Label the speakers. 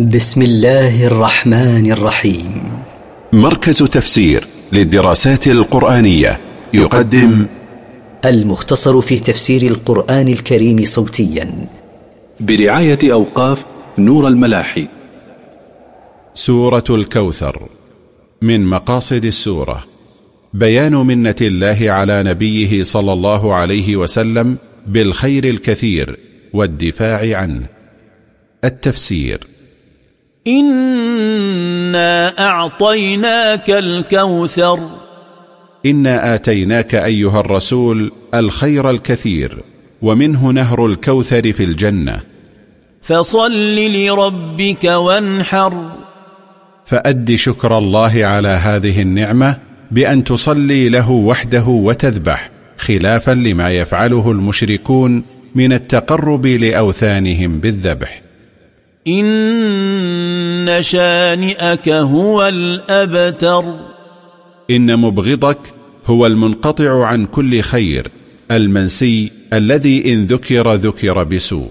Speaker 1: بسم الله الرحمن الرحيم.
Speaker 2: مركز تفسير للدراسات القرآنية يقدم
Speaker 1: المختصر في تفسير القرآن الكريم صوتيا.
Speaker 3: برعاية أوقاف نور الملاحي.
Speaker 2: سورة الكوثر. من مقاصد السورة. بيان منة الله على نبيه صلى الله عليه وسلم بالخير الكثير والدفاع عنه. التفسير.
Speaker 4: إنا أعطيناك الكوثر.
Speaker 2: إنا آتيناك أيها الرسول الخير الكثير ومنه نهر الكوثر في الجنة.
Speaker 4: فصل لربك وانحر.
Speaker 2: فأد شكر الله على هذه النعمة بأن تصلي له وحده وتذبح خلافا لما يفعله المشركون من التقرب لأوثانهم بالذبح.
Speaker 4: إن شانئك هو الأبتر.
Speaker 2: إن مبغضك هو المنقطع عن كل خير المنسي الذي إن ذكر ذكر بسوء.